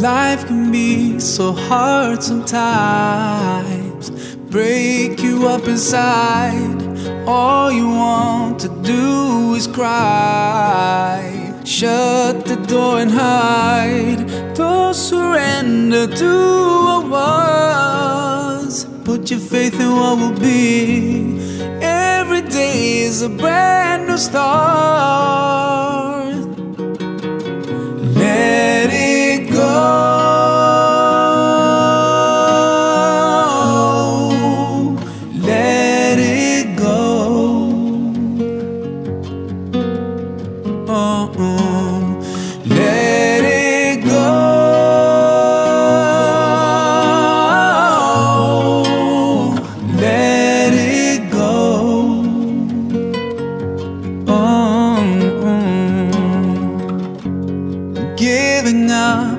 Life can be so hard sometimes, break you up inside. All you want to do is cry. Shut the door and hide. Don't surrender to what was. Put your faith in what will be. Every day is a brand new start.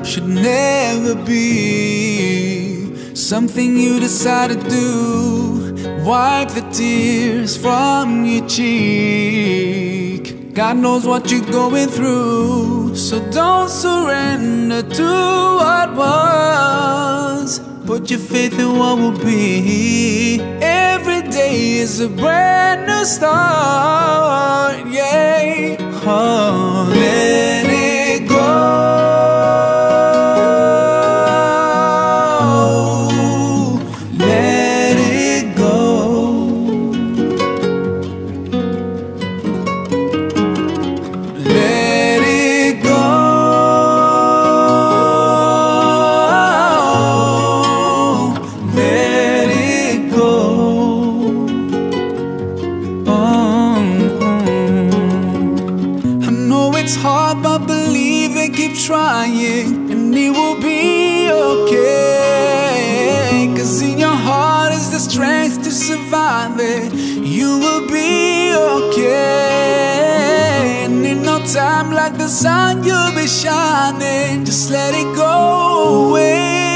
Should never be something you decide to do. Wipe the tears from your cheek. God knows what you're going through, so don't surrender to what was. Put your faith in what will be. Every day is a brand new start. Hard, but believe and keep trying, and it will be okay. Cause in your heart is the strength to survive it. You will be okay. And in no time, like the sun, you'll be shining. Just let it go away.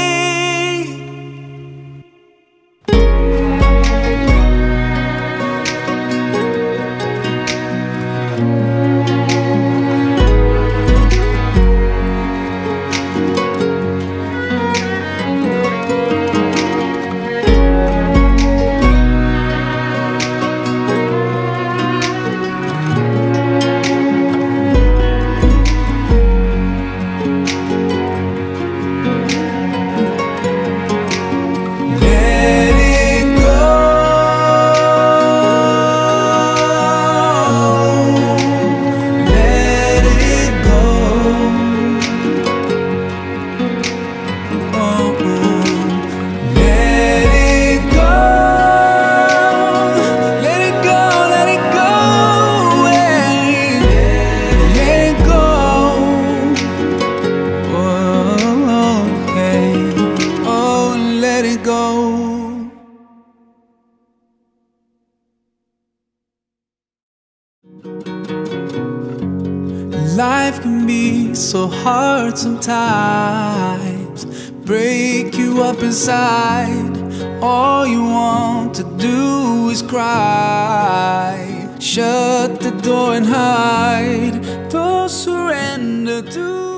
Life can be so hard sometimes, break you up inside. All you want to do is cry. Shut the door and hide. Don't surrender to